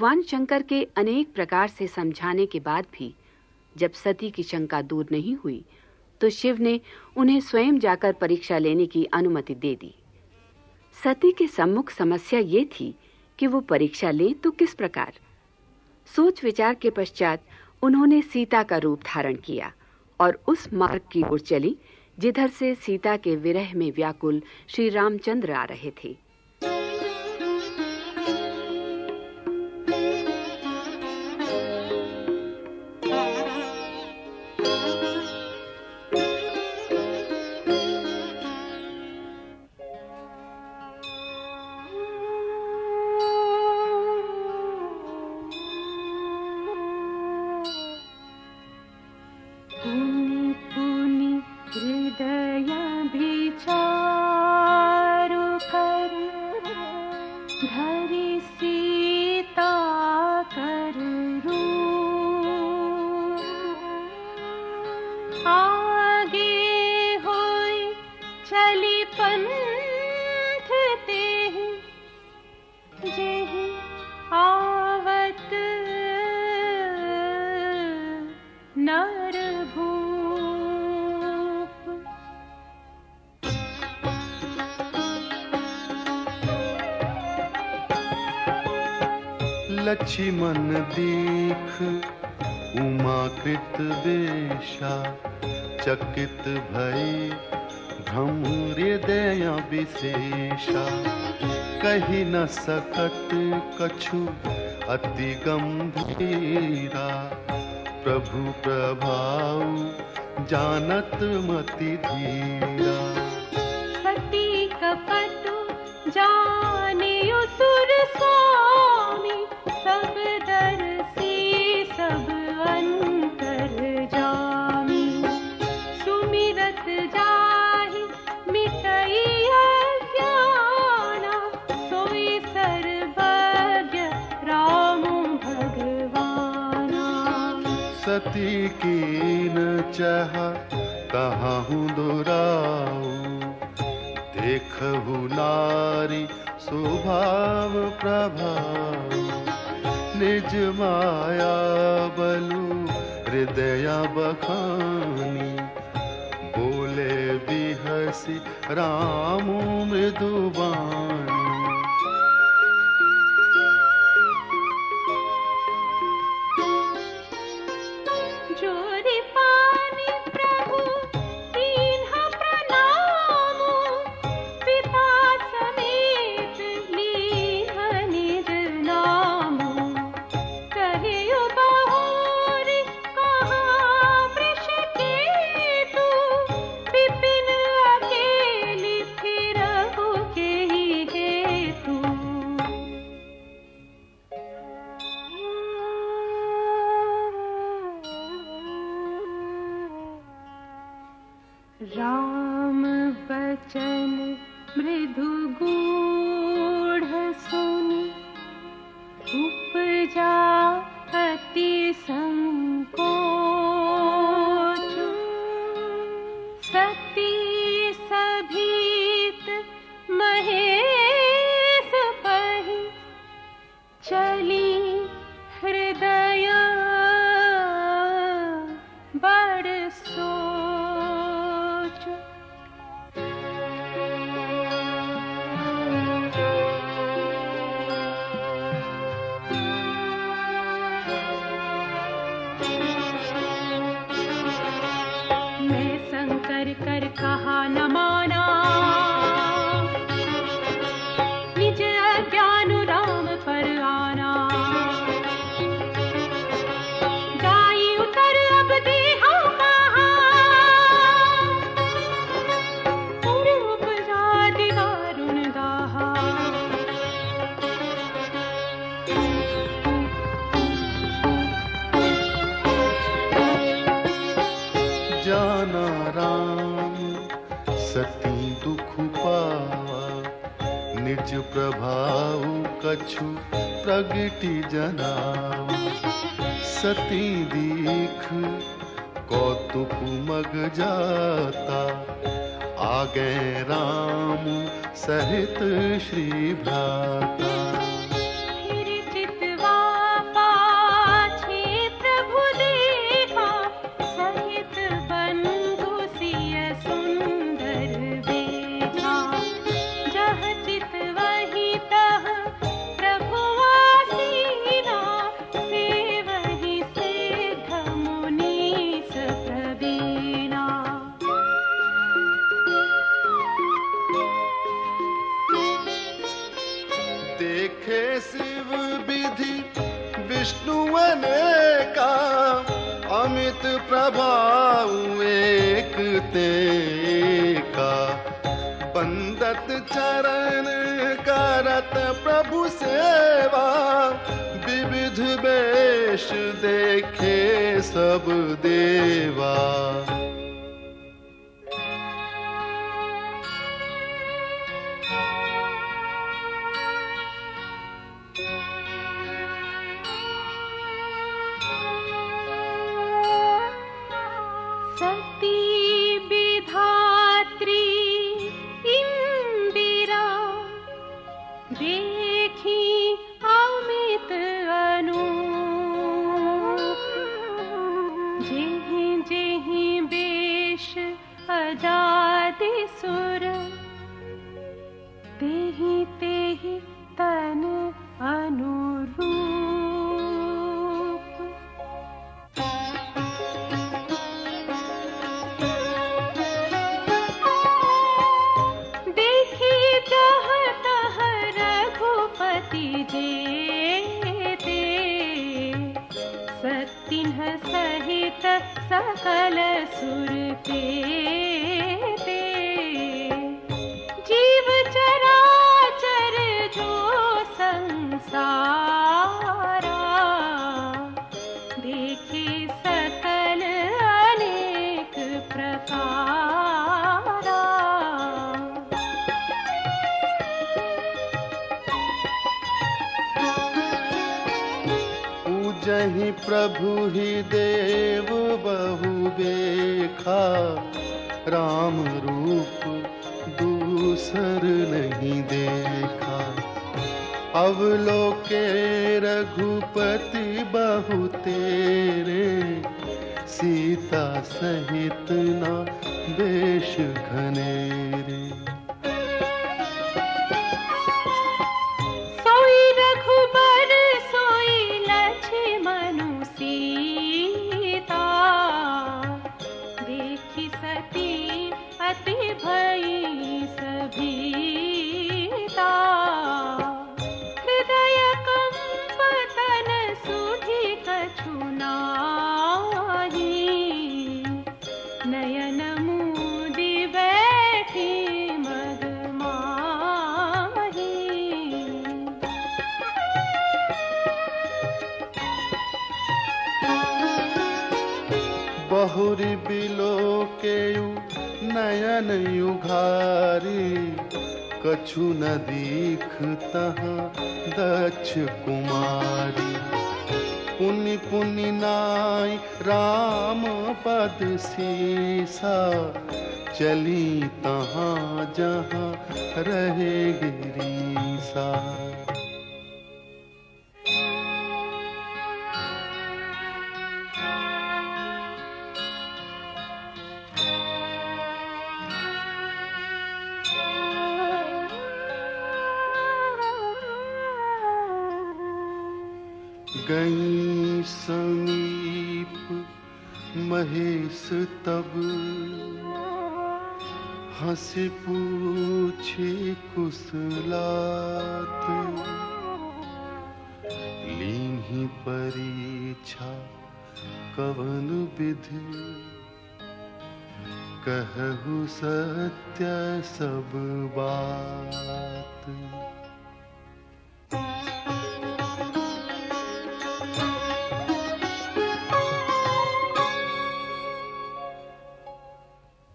भगवान शंकर के अनेक प्रकार से समझाने के बाद भी, जब सती की शंका दूर नहीं हुई तो शिव ने उन्हें स्वयं जाकर परीक्षा लेने की अनुमति दे दी। सती के सम्मुख समस्या ये थी कि वो परीक्षा ले तो किस प्रकार? सोच विचार के पश्चात उन्होंने सीता का रूप धारण किया और उस मार्ग की ओर चली, जिधर से सीता के विरह में व्याकुल श्री रामचंद्र आ रहे थे। लक्ष्मण दीख उमाकृत वेशा चकित भई भ्रम विशेषा। कही न सकत कछु अति गंभीरा। प्रभु प्रभाव जानत मति धीरा सती कीन चाह कहाँ दुराऊ देखहु नारी स्वभाव प्रभाव निज माया बलू हृदय बखानी। बोले बिहसी राम मृदुबानी राम बचन मृदुगु निज प्रभाव कछु प्रगति जना सती दीख कौतुक मग जाता। आगे राम सहित श्री भ्राता। देखे शिव विधि, विष्णु का अमित प्रभाव एक का बंदत चरण करत प्रभु सेवा, विविध वेश देखे सब देवा। इंदिरा देखी अमित अनु। जेहि जेहि बेश अजादि सुर। तेहि तेहि तन अनुरूप सकल सुर पूजहि प्रभु ही देव बहु बेखा राम रूप दूसर नहीं देखा। अवलोके रघुपति बहु तेरे। सीता सहित ना बेश घनेरे बहुरी बिलो के यु नयन युघारी, कछु न दीख तहाँ दक्ष कुमारी। पुनि पुनि नाई राम पद सीसा, चली तहाँ जहाँ रहे गिरीसा। गई समीप महेश तब हंस पूछे कुशलात। लीन्ही परीक्षा कवन विधि। कहु सत्य सब बात।